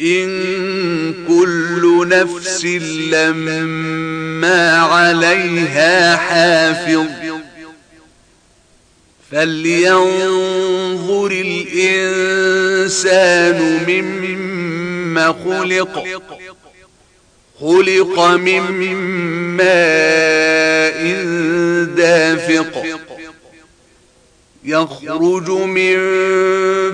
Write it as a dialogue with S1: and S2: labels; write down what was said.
S1: إن كل نفس لما عليها حافظ. فلينظر الإنسان مما خلق. خلق من ماء دافق. يخرج من